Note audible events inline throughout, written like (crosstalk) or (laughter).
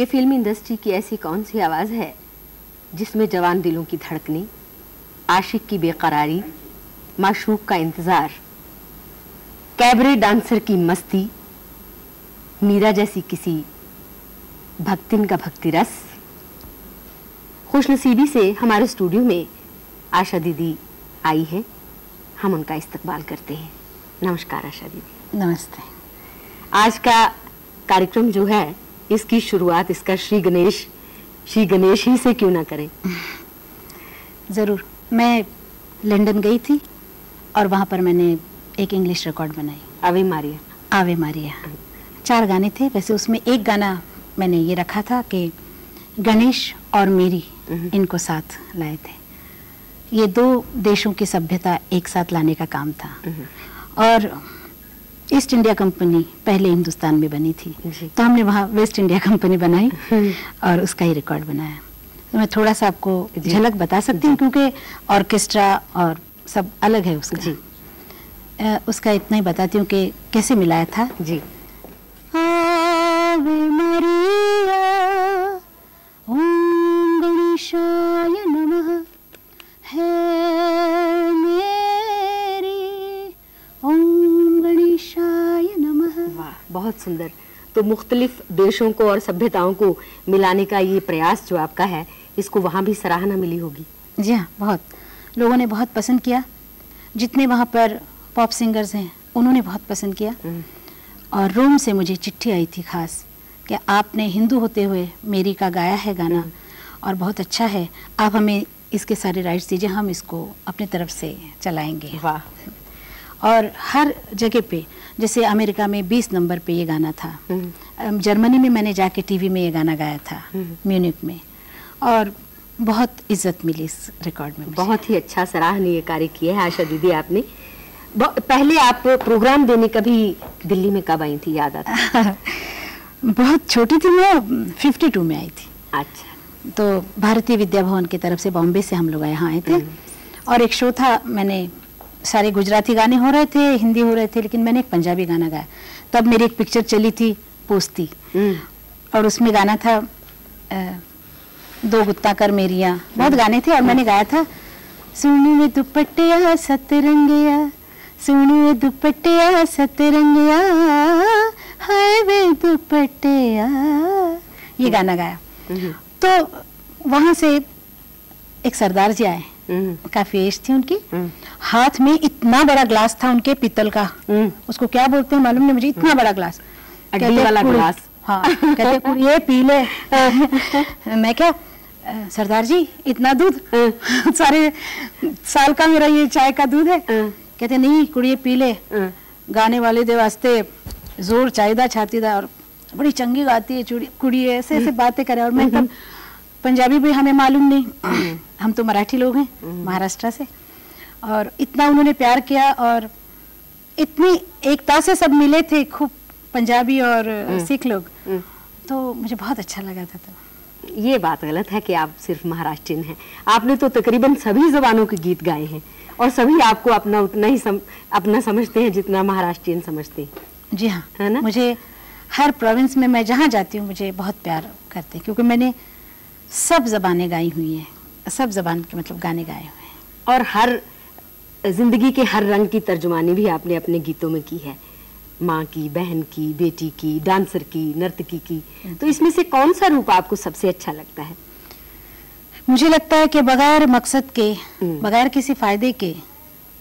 कि film industry की ऐसी कौन सी आवाज़ है जिसमें जवान दिलों की धड़कने आशिक की बेकरारी माशूक का इंतज़ार कैबरे डांसर की मस्ती मीरा जैसी किसी भक्तिन का भक्ति रस? खुशनसीबी से हमारे स्टूडियो में आशा दीदी आई है। हम उनका इस्तकबाल करते हैं। नमस्कार आशा दीदी। नमस्ते। आज का कार्यक्रम जो है इसकी शुरुआत इसका श्री गणेश श्री गणेश ही से क्यों ना करें? ज़रूर। मैं लंदन गई थी और वहाँ पर मैंने एक इंग्लिश रिकॉर्ड बनाई। अभी मारिया। आवे मारिया। चार गाने थे वैसे उसमें एक गाना मैंने ये रखा था कि गणेश और मेरी इनको साथ लाए थे। ये दो देशों की सभ्यता एक साथ लाने का काम था। और ईस्ट इंडिया कंपनी पहले हिंदुस्तान में बनी थी। तो हमने वहाँ वेस्ट इंडिया कंपनी बनाई और उसका ही रिकॉर्ड बनाया। तो मैं थोड़ा सा आपको झलक बता सकती हूँ क्योंकि ऑर्केस्ट्रा और सब अलग है उसका। जी। आ, उसका इतना ही बताती हूँ कि कैसे मिलाया था। जी। आवे मरिया बहुत सुंदर। तो मुख्तलिफ़ देशों को और सभ्यताओं को मिलाने का ये प्रयास जो आपका है इसको वहाँ भी सराहना मिली होगी। जी हाँ बहुत। लोगों ने बहुत पसंद किया। जितने वहाँ पर पॉप सिंगर्स हैं उन्होंने बहुत पसंद किया। और रोम से मुझे चिट्ठी आई थी खास कि आपने हिंदू होते हुए मेरी का गाया है गाना और बहुत अच्छा है। आप हमें इसके सारे राइट्स दीजिए हम इसको अपने तरफ़ से चलाएँगे। वाह। और हर जगह पे जैसे अमेरिका में 20 नंबर पे ये गाना था। जर्मनी में मैंने जाके टीवी में ये गाना गाया था म्यूनिक में। और बहुत इज़्ज़त मिली इस रिकॉर्ड में बहुत ही अच्छा सराहनीय कार्य किया है आशा दीदी आपने। पहले आप प्रोग्राम देने कभी दिल्ली में कब आई थी याद आता (laughs) बहुत छोटी थी मैं 52 में आई थी। अच्छा। तो भारतीय विद्या भवन की तरफ़ से बॉम्बे से हम लोग यहाँ आए थे। और एक शो था मैंने सारे गुजराती गाने हो रहे थे हिंदी हो रहे थे लेकिन मैंने एक पंजाबी गाना गाया। तब मेरी एक पिक्चर चली थी पोस्ती। हम्म, और उसमें गाना था दो गुत्ता कर मेरिया। बहुत गाने थे और मैंने गाया था सुनिए दुपट्टिया सतरंगिया सुनिए दुपट्टिया सतरंगिया हाय वे दुपट्टिया। ये गाना गाया। हम्म, तो वहाँ से एक सरदार जी आए। काफ़ी एज थी उनकी। हम्म, हाथ में इतना बड़ा ग्लास था उनके पीतल का। हम्म। उसको क्या बोलते हैं मालूम नहीं मुझे इतना बड़ा ग्लास। वाला ग्लास। हाँ कहते ये पी ले (laughs) मैं क्या सरदार जी इतना दूध? (laughs) सारे साल का मेरा ये चाय का दूध है। कहते नहीं कुड़िए पी ले हम्म, गाने वाले दे वास्ते ज़ोर चाहिदा छाती दा और बड़ी चंगी गाती है चूड़ी कुड़ी ऐसे ऐसे बातें करे और मैं तब पंजाबी भी हमें मालूम नहीं। हम तो मराठी लोग हैं महाराष्ट्र से। और इतना उन्होंने प्यार किया और इतनी एकता से सब मिले थे खूब पंजाबी और सिख लोग। हम्म। तो मुझे बहुत अच्छा लगा था तो। ये बात गलत है कि आप सिर्फ़ महाराष्ट्रीयन हैं। आपने तो तकरीबन सभी जबानों के गीत गाए हैं और सभी आपको अपना उतना ही सम, अपना समझते हैं जितना महाराष्ट्रीयन समझते हैं। जी हाँ। है ना? मुझे हर प्रोविंस में मैं जहाँ जाती हूँ मुझे बहुत प्यार करते हैं क्योंकि मैंने सब जबानें गाई हुई हैं। सब जबान के मतलब गाने गाए हुए हैं। और हर ज़िंदगी के हर रंग की तर्जुमानी भी आपने अपने गीतों में की है। माँ की बहन की बेटी की डांसर की नर्तकी की। तो इसमें से कौन सा रूप आपको सबसे अच्छा लगता है? मुझे लगता है कि बगैर मकसद के हम्म। बगैर किसी फ़ायदे के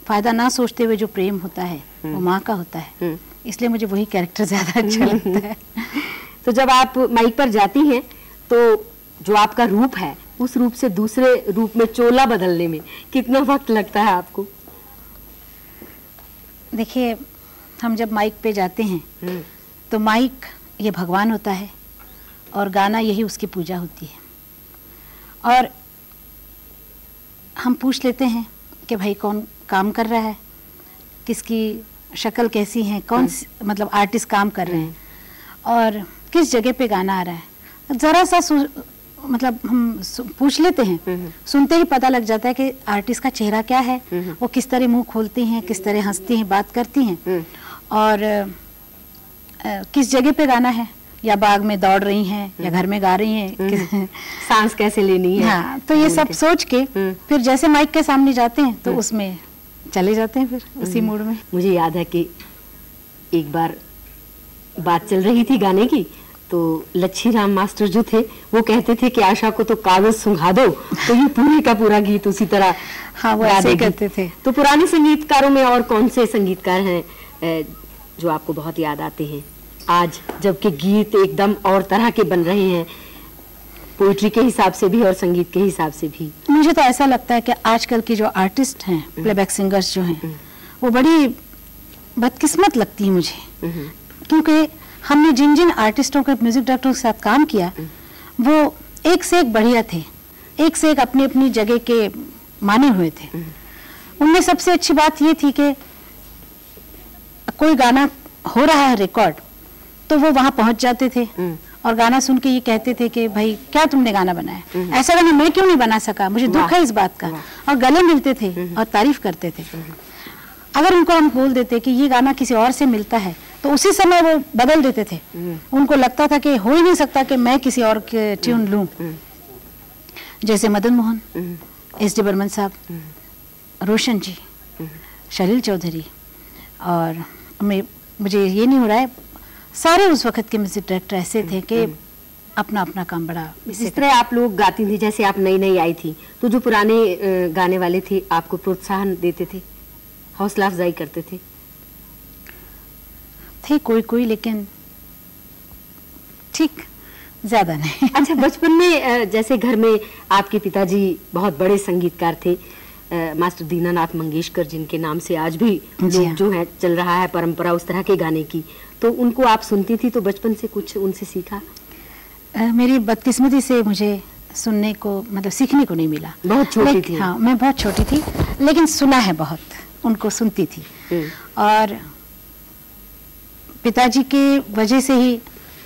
फ़ायदा ना सोचते हुए जो प्रेम होता है वो माँ का होता है। हम्म। इसलिए मुझे वही कैरेक्टर ज़्यादा अच्छा (laughs) लगता है। तो जब आप माइक पर जाती हैं तो जो आपका रूप है उस रूप से दूसरे रूप में चोला बदलने में कितना वक्त लगता है आपको? देखिए हम जब माइक पे जाते हैं हम्म, तो माइक ये भगवान होता है और गाना यही उसकी पूजा होती है। और हम पूछ लेते हैं कि भाई कौन काम कर रहा है? किसकी शक्ल कैसी है? कौन मतलब आर्टिस्ट काम कर रहे हैं? और किस जगह पे गाना आ रहा है? ज़रा सु- मतलब हम पूछ लेते हैं हम्म। सुनते ही पता लग जाता है कि आर्टिस्ट का चेहरा क्या है हम्म। वो किस तरह मुँह खोलती हैं किस तरह हंसती हैं बात करती हैं हम्म। और अ, किस जगह पे गाना है या बाग में दौड़ रही हैं या घर में गा रही हैं हम्म। सांस कैसे लेनी है हाँ तो ये सब सोच के हम्म। फिर जैसे माइक के सामने जाते हैं तो उसमें चले जाते हैं फिर उसी मूड में मुझे याद है कि एक बार बात चल रही थी गाने की तो लच्छी राम मास्टर जो थे वो कहते थे कि आशा को तो कागज़ सुंघा दो तो ये पूरे का पूरा गीत उसी तरह हाँ वो ऐसे करते थे। तो पुराने संगीतकारों में और कौन से संगीतकार हैं जो आपको बहुत याद आते हैं? आज जबकि गीत एकदम और तरह के बन रहे हैं पोइट्री के हिसाब से भी और संगीत के हिसाब से भी। मुझे तो ऐसा लगता है कि आजकल के जो आर्टिस्ट हैं प्लेबैक सिंगर्स जो हैं वो बड़ी बदकिस्मत लगती है मुझे। हम्म, क्योंकि हमने जिन जिन आर्टिस्टों के म्यूज़िक डायरेक्टरों के साथ काम किया वो एक से एक बढ़िया थे। एक से एक अपनी अपनी जगह के माने हुए थे। उनमें सबसे अच्छी बात ये थी कि कोई गाना हो रहा है रिकॉर्ड तो वो वहाँ पहुँच जाते थे। और गाना सुन के ये कहते थे कि भाई क्या तुमने गाना बनाया? ऐसा गाना मैं क्यों नहीं बना सका? मुझे दुख है इस बात का। और गले मिलते थे और तारीफ़ करते थे। अगर उनको हम बोल देते कि ये गाना किसी और से मिलता है तो उसी समय वो बदल देते थे। उनको लगता था कि हो ही नहीं सकता कि मैं किसी और के ट्यून लूँ। जैसे मदन मोहन हम्म, एस डी बर्मन साहब रोशन जी शलील चौधरी और मैं मुझे ये नहीं हो रहा है सारे उस वक्त के म्यूज़िक डायरेक्टर ऐसे थे कि अपना अपना काम बड़ा जिस तरह। आप लोग गाती थी जैसे आप नई नई आई थी तो जो पुराने गाने वाले थे आपको प्रोत्साहन देते थे हौसला अफजाई करते थे। थे कोई कोई लेकिन ठीक ज़्यादा नहीं (laughs) अच्छा बचपन में जैसे घर में आपके पिताजी बहुत बड़े संगीतकार थे मास्टर दीनानाथ मंगेशकर जिनके नाम से आज भी जी हाँ। जो है चल रहा है परंपरा उस तरह के गाने की तो उनको आप सुनती थी तो बचपन से कुछ उनसे सीखा अ, मेरी बदकिस्मती से मुझे सुनने को मतलब सीखने को नहीं मिला बहुत छोटी थी। हाँ मैं बहुत छोटी थी लेकिन सुना है बहुत उनको सुनती थी हम्म। और पिताजी के वजह से ही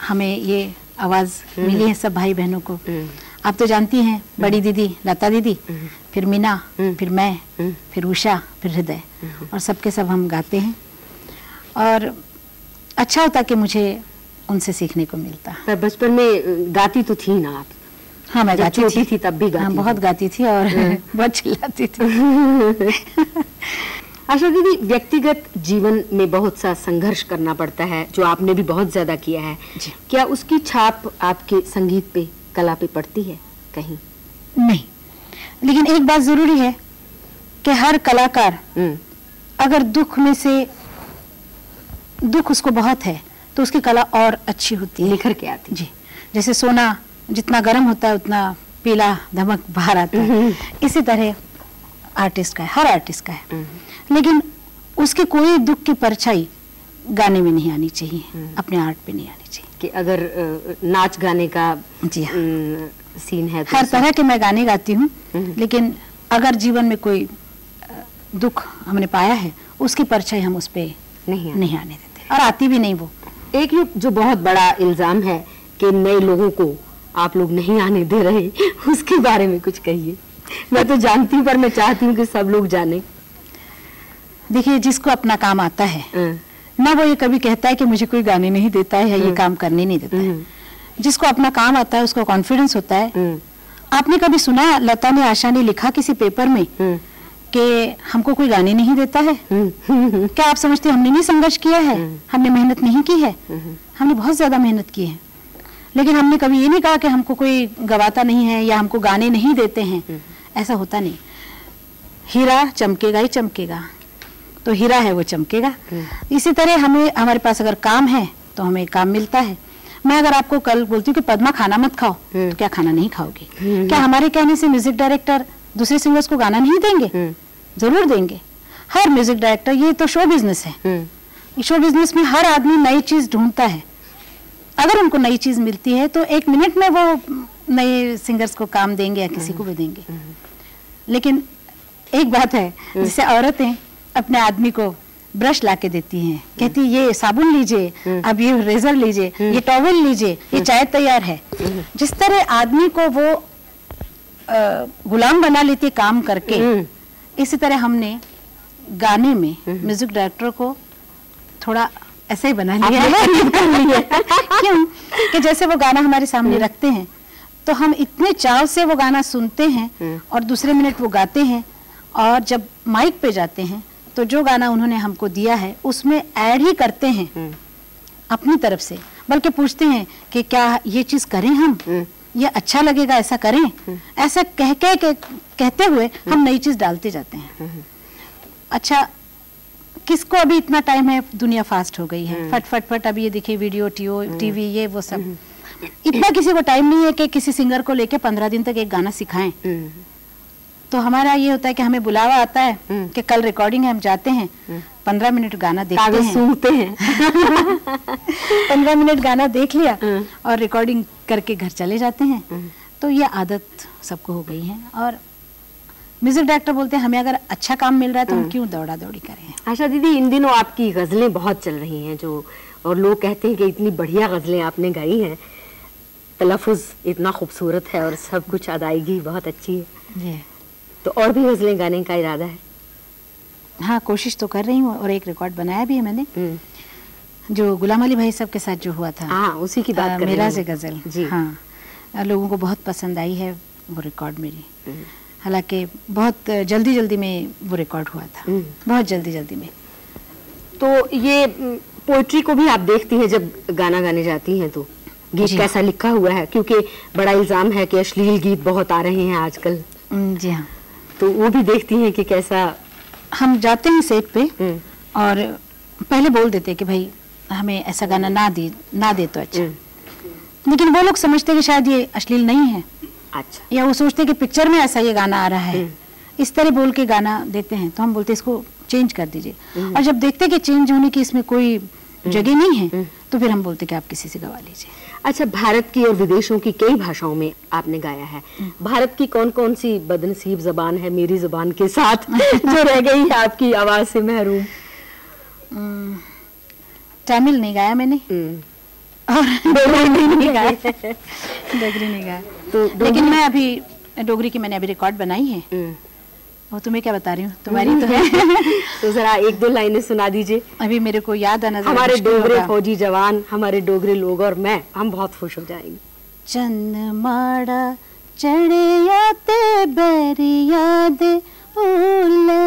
हमें ये आवाज़ मिली है सब भाई बहनों को। हम्म। आप तो जानती हैं बड़ी दीदी लता दीदी फिर मीना हम्म। फिर मैं हम्म। फिर उषा फिर हृदय। और सबके सब हम गाते हैं। और अच्छा होता कि मुझे उनसे सीखने को मिलता। पर बचपन में गाती तो थी ना आप? हाँ मैं गाती थी। थी तब भी गाती हाँ बहुत गाती थी और (laughs) बहुत चिल्लाती थी। (laughs) आशा दीदी व्यक्तिगत जीवन में बहुत सा संघर्ष करना पड़ता है जो आपने भी बहुत ज़्यादा किया है। क्या उसकी छाप आपके संगीत पे कला पे पड़ती है? कहीं। नहीं। लेकिन एक बात ज़रूरी है कि हर कलाकार हम्म, अगर दुख में से दुख उसको बहुत है तो उसकी कला और अच्छी होती है। निखर के आती जी। जैसे सोना जितना गर्म होता है उतना पीला धमक बाहर आता है। इसी तरह आर्टिस्ट का है हर आर्टिस्ट का है। हम्म, लेकिन उसके कोई दुख की परछाई गाने में नहीं आनी चाहिए अपने आर्ट पे नहीं आनी चाहिए। कि अगर नाच गाने का जी हाँ। सीन है तो हर तरह के मैं गाने गाती हूँ हम्म। लेकिन अगर जीवन में कोई दुख हमने पाया है उसकी परछाई हम उस पे नहीं नहीं आने देते। और आती भी नहीं वो। एक ये जो बहुत बड़ा इल्ज़ाम है कि नए लोगों को आप लोग नहीं आने दे रहे (laughs) उसके बारे में कुछ कहिए। मैं तो जानती हूँ पर मैं चाहती हूँ कि सब लोग जाने। देखिए जिसको अपना काम आता है अ, ना वो ये कभी कहता है कि मुझे कोई गाने नहीं देता है या ये काम करने नहीं देता है। हम्म, जिसको अपना काम आता है उसको कॉन्फिडेंस होता है। आपने कभी सुना लता ने आशा ने लिखा किसी पेपर में कि हमको कोई गाने नहीं देता है? क्या आप समझते हमने नहीं संघर्ष किया है। हमने मेहनत नहीं की है? हमने बहुत ज़्यादा मेहनत की है। लेकिन हमने कभी ये नहीं कहा कि हमको कोई गवाता नहीं है या हमको गाने नहीं देते हैं। ऐसा होता नहीं। हीरा चमकेगा ही चमकेगा। तो हीरा है वो चमकेगा। इसी तरह हमें हमारे पास अगर काम है तो हमें काम मिलता है। मैं अगर आपको कल बोलती हूँ कि पद्मा खाना मत खाओ हम्म। तो क्या खाना नहीं खाओगे? क्या हमारे कहने से म्यूज़िक डायरेक्टर दूसरे सिंगर्स को गाना नहीं देंगे? हम्म, ज़रूर देंगे। हर म्यूज़िक डायरेक्टर ये तो शो बिज़नेस है। हम्म, शो बिज़नेस में हर आदमी नई चीज़ ढूंढता है। अगर उनको नई चीज़ मिलती है तो एक मिनट में वो नए सिंगर्स को काम देंगे या किसी को भी देंगे लेकिन एक बात है जैसे औरतें अपने आदमी को ब्रश ला के देती हैं कहती ये साबुन लीजिए अब ये रेजर लीजिए ये टॉवल लीजिए ये चाय तैयार है जिस तरह आदमी को वो गुलाम बना लेती है काम करके। इसी तरह हमने गाने में म्यूज़िक डायरेक्टर को थोड़ा ऐसे ही बना लिया है (laughs) क्यों कि जैसे वो गाना हमारे सामने। रखते हैं तो हम इतने चाव से वो गाना सुनते हैं हम्म। और दूसरे मिनट वो गाते हैं और जब माइक पे जाते हैं तो जो गाना उन्होंने हमको दिया है उसमें ऐड ही करते हैं हम्म, अपनी तरफ़ से। बल्कि पूछते हैं कि क्या ये चीज़ करें हम? हम्म। ये अच्छा लगेगा ऐसा करें? ऐसा कह कह के कहते हुए हम नई चीज़ डालते जाते हैं। अच्छा किसको अभी इतना टाइम है? दुनिया फास्ट हो गई है। फट फट फट अभी ये देखिए वीडियो टीओ टीवी ये वो सब। इतना किसी को टाइम नहीं है कि किसी सिंगर को लेके पंद्रह दिन तक एक गाना सिखाएँ। हम्म, तो हमारा ये होता है कि हमें बुलावा आता है हम्म। कि कल रिकॉर्डिंग है हम जाते हैं पंद्रह मिनट गाना देखते हैं। सूंघते हैं। (laughs) पंद्रह मिनट गाना देख लिया हम्म। और रिकॉर्डिंग करके घर चले जाते हैं। तो ये आदत सबको हो गई है और म्यूज़िक डायरेक्टर बोलते हैं हमें अगर अच्छा काम मिल रहा है तो हम क्यों दौड़ा दौड़ी करें? आशा दीदी इन दिनों आपकी गजलें बहुत चल रही हैं जो और लोग कहते हैं कि इतनी बढ़िया गजलें आपने गाई हैं। तलफ़ुज़ इतना खूबसूरत है और सब कुछ अदायगी बहुत अच्छी है। तो और भी गजलें गाने का इरादा है। हाँ कोशिश तो कर रही हूँ और एक रिकॉर्ड बनाया भी है मैंने। हम्म, जो गुलाम अली भाई साहब के साथ जो हुआ था। हाँ उसी की बात कर मेरा से गज़ल। जी। हाँ लोगों को बहुत पसंद आई है वो रिकॉर्ड मेरी। हम्म, हालाँकि बहुत जल्दी जल्दी में वो रिकॉर्ड हुआ था। हम्म। बहुत जल्दी जल्दी में। तो ये पोइट्री को भी आप देखती हैं जब गाना गाने जाती हैं तो? गीत कैसा लिखा हुआ है? क्योंकि बड़ा इल्ज़ाम है कि अश्लील गीत बहुत आ रहे हैं आजकल। जी हाँ। तो वो भी देखती हैं कि कैसा हम जाते हैं सेट पे हम्म, और पहले बोल देते हैं कि भाई हमें ऐसा गाना ना दे ना दे तो अच्छा। हम्म, लेकिन वो लोग समझते हैं कि शायद ये अश्लील नहीं है। अच्छा। या वो सोचते हैं कि पिक्चर में ऐसा ये गाना आ रहा है। हम्म। इस तरह बोल के गाना देते हैं तो हम बोलते हैं इसको चेंज कर दीजिए। और जब देखते हैं कि चेंज होने की इसमें कोई जगह नहीं है तो फिर हम बोलते कि आप किसी से गवा लीजिए। अच्छा भारत की और विदेशों की कई भाषाओं में आपने गाया है। भारत की कौन कौन सी बदनसीब जबान है मेरी जबान के साथ (laughs) जो रह गई है आपकी आवाज़ से महरूम? हम्म, तमिल नहीं गाया मैंने। हम्म, और डोगरी नहीं गाया। (laughs) डोगरी नहीं गाया। तो लेकिन मैं अभी डोगरी की मैंने अभी रिकॉर्ड बनाई है। वो तुम्हें क्या बता रही हूँ? तुम्हारी तो है। (laughs) तो जरा एक दो लाइनें सुना दीजिए। अभी मेरे को याद आना हमारे डोगरे फौजी जवान हमारे डोगरे लोग और मैं हम बहुत खुश हो जाएँगे। चंद माड़ा चढ़िया ते बैरिया दे ओले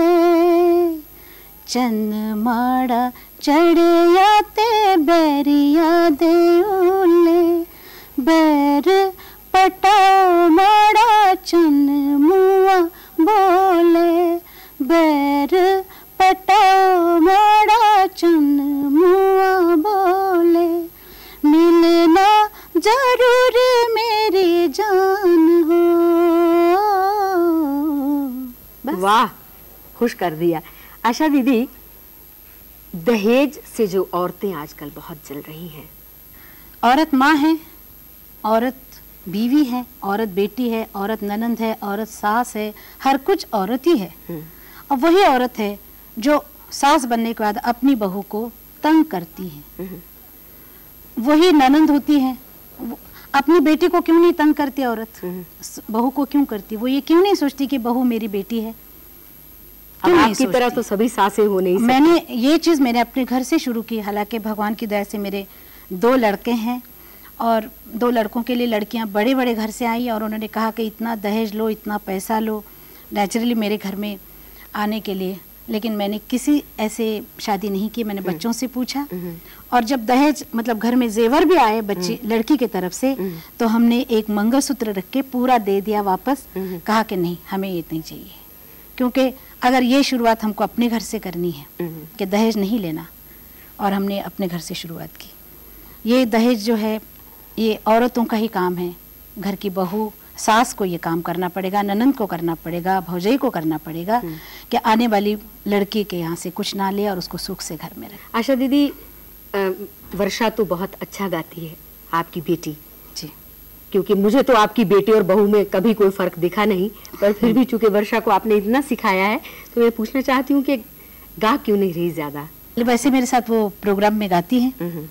चंद माड़ा चढ़िया ते बैरिया दे ओले बैर पटाओ माड़ा चंद मुआ बोले। बैर पटाओ माड़ा चंद मुआ बोले। मिलना ज़रूर मेरी जान हो। वाह खुश कर दिया। आशा दीदी दहेज से जो औरतें आजकल बहुत जल रही हैं। औरत माँ है औरत बीवी है औरत बेटी है औरत ननंद है औरत सास है हर कुछ औरत ही है। हम्म, और वही औरत है जो सास बनने के बाद अपनी बहू को तंग करती है। हम्म, वही ननंद होती है। अपनी बेटी को क्यों नहीं तंग करती औरत? हम्म। बहू को क्यों करती? वो ये क्यों नहीं सोचती कि बहू मेरी बेटी है? अब आपकी तरह तो सभी सासें हो नहीं सकती। मैंने ये चीज़ मैंने अपने घर से शुरू की। हालाँकि भगवान की दया से मेरे दो लड़के हैं और दो लड़कों के लिए लड़कियाँ बड़े बड़े घर से आई और उन्होंने कहा कि इतना दहेज लो इतना पैसा लो। नेचुरली मेरे घर में आने के लिए। लेकिन मैंने किसी ऐसे शादी नहीं की मैंने बच्चों से पूछा। और जब दहेज मतलब घर में जेवर भी आए बच्ची लड़की की तरफ़ से तो हमने एक मंगलसूत्र रख के पूरा दे दिया वापस। कहा कि नहीं हमें ये नहीं चाहिए। क्योंकि अगर ये शुरुआत हमको अपने घर से करनी है हम्म। कि दहेज नहीं लेना और हमने अपने घर से शुरुआत की। ये दहेज जो है ये औरतों का ही काम है। घर की बहू सास को ये काम करना पड़ेगा ननंद को करना पड़ेगा भौजाई को करना पड़ेगा कि आने वाली लड़की के यहाँ से कुछ ना ले और उसको सुख से घर में रखे। आशा दीदी वर्षा तो बहुत अच्छा गाती है आपकी बेटी। जी। क्योंकि मुझे तो आपकी बेटी और बहू में कभी कोई फ़र्क दिखा नहीं पर फिर भी चूँकि वर्षा को आपने इतना सिखाया है तो मैं पूछना चाहती हूँ कि गा क्यों नहीं रही ज़्यादा? वैसे मेरे साथ वो प्रोग्राम में गाती है। हम्म,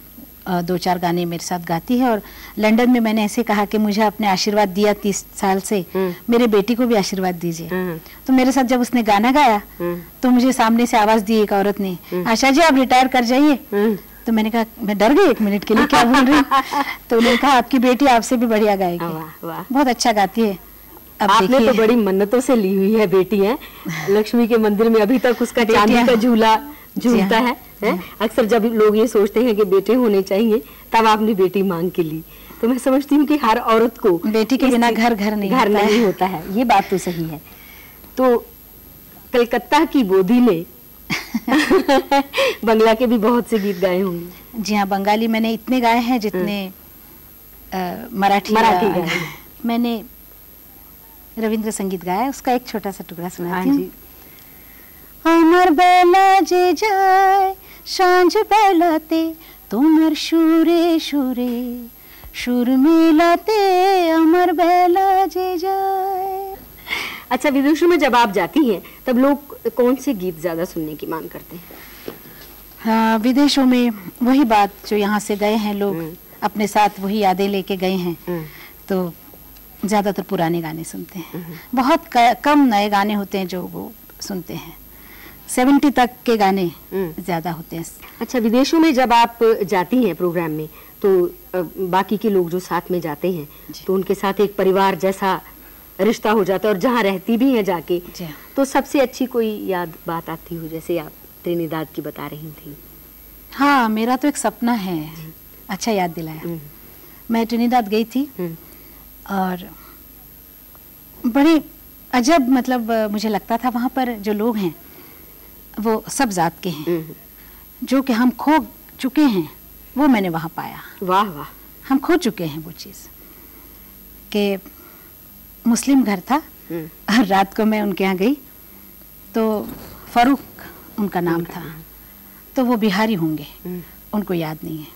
दो चार गाने मेरे साथ गाती है और लंदन में मैंने ऐसे कहा कि मुझे अपने आशीर्वाद दिया तीस साल से हम्म। मेरे बेटी को भी आशीर्वाद दीजिए। हम्म, तो मेरे साथ जब उसने गाना गाया हम्म, तो मुझे सामने से आवाज़ दी एक औरत ने आशा जी आप रिटायर कर जाइए। तो मैंने कहा मैं डर गई एक मिनट के लिए क्या बोल रही? हूँ (laughs) तो उन्होंने कहा आपकी बेटी आपसे भी बढ़िया गाएगी। बहुत अच्छा गाती है। अब आपने तो बड़ी मन्नतों से ली हुई है बेटी है। लक्ष्मी के मंदिर में अभी तक उसका (laughs) चांदी का झूला झूलता हाँ, है, है? अक्सर जब लोग ये सोचते हैं कि बेटे होने चाहिए तब आपने बेटी मांग के ली। तो मैं समझती हूँ कि हर औरत को बेटी के बिना घर घर नहीं घर नहीं होता है। ये बात तो सही है। तो कलकत्ता की बोधी ने (laughs) बंगला के भी बहुत से गीत गाए होंगे। जी हाँ बंगाली मैंने इतने गाए हैं जितने मराठी मराठी गाए। गाए। मैंने रविंद्र संगीत गाया है, उसका एक छोटा सा टुकड़ा हाँ सुनाती हूँ। जी। আমার বেলা যে যায় সাঁঝ বেলাতে তোমার সুরে সুরে সুর মেলাতে আমার বেলা যে যায় अच्छा विदेशों में जब आप जाती हैं तब लोग कौन से गीत ज्यादा सुनने की मांग करते हैं हाँ विदेशों में वही बात जो यहाँ से गए हैं लोग हम्म। अपने साथ वही यादें लेके गए हैं हम्म। तो ज़्यादातर पुराने गाने सुनते हैं बहुत क- कम नए गाने होते हैं जो वो सुनते हैं सेवेंटी तक के गाने हम्म। ज़्यादा होते हैं। अच्छा विदेशों में जब आप जाती हैं प्रोग्राम में तो बाकी के लोग जो साथ में जाते हैं तो उनके साथ एक परिवार जैसा रिश्ता हो जाता है और जहाँ रहती भी हैं जाके। तो सबसे अच्छी कोई याद बात आती हो जैसे आप त्रिनिदाद की बता रही थी? हाँ मेरा तो एक सपना है। अच्छा याद दिलाया। हम्म, मैं ट्रिनिदाद गई थी हम्म, और बड़े अजब मतलब मुझे लगता था वहाँ पर जो लोग हैं वो सब जात के हैं। हम्म, जो कि हम खो चुके हैं वो मैंने वहाँ पाया। वाह वाह। हम खो चुके हैं वो चीज़। कि मुस्लिम घर था हम्म, और रात को मैं उनके यहाँ गई तो फारूक उनका नाम था। तो वो बिहारी होंगे हम्म, उनको याद नहीं है।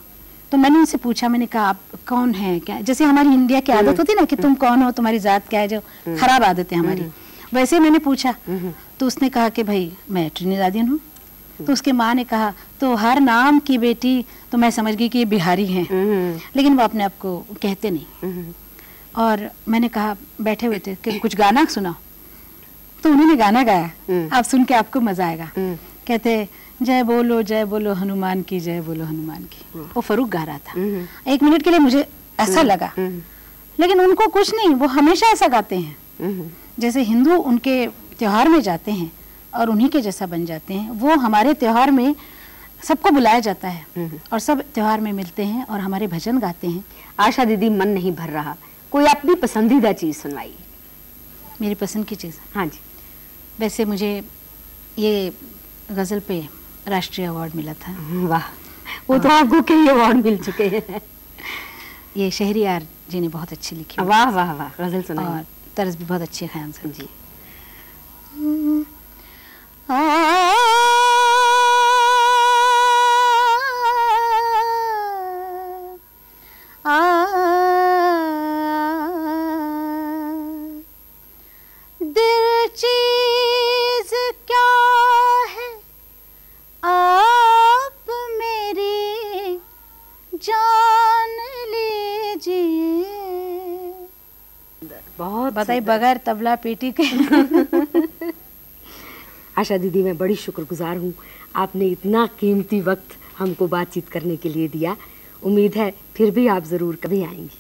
तो मैंने उनसे पूछा मैंने कहा आप कौन है? क्या जैसे हमारी इंडिया की आदत होती है ना कि तुम कौन हो तुम्हारी जात क्या है जो खराब आदत है हमारी वैसे मैंने पूछा हम्म, तो उसने कहा कि भाई मैं ट्रिनिदादियन हूँ। तो उसके माँ ने कहा तो हर नाम की बेटी तो मैं समझ गई कि ये बिहारी हैं। हम्म, लेकिन वो अपने आप को कहते नहीं। हम्म, और मैंने कहा बैठे हुए थे कि कुछ गाना सुनाओ। तो उन्होंने गाना गाया। हम्म। आप सुन के आपको मज़ा आएगा। कहते जय बोलो जय बोलो हनुमान की जय बोलो हनुमान की। वो फरूक गा रहा था। एक मिनट के लिए मुझे ऐसा लगा। लेकिन उनको कुछ नहीं वो हमेशा ऐसा गाते हैं। जैसे हिंदू उनके त्योहार में जाते हैं और उन्हीं के जैसा बन जाते हैं वो हमारे त्यौहार में सबको बुलाया जाता है हम्म। और सब त्योहार में मिलते हैं और हमारे भजन गाते हैं। आशा दीदी मन नहीं भर रहा। कोई अपनी पसंदीदा चीज़ सुनवाइए। मेरी पसंद की चीज़? हाँ जी। वैसे मुझे ये गज़ल पे राष्ट्रीय अवार्ड मिला था। वाह। वो तो आपको कई अवार्ड मिल चुके हैं। ये शहरियार जी ने बहुत अच्छी लिखी वाह वाह वाह। गज़ल और तर्ज भी बहुत अच्छी ख्याल से। जी। बताइए सुंदर। बगैर तबला पेटी के। (laughs) आशा दीदी, मैं बड़ी शुक्रगुजार हूँ। आपने इतना कीमती वक्त हमको बातचीत करने के लिए दिया। उम्मीद है फिर भी आप ज़रूर कभी आएँगी।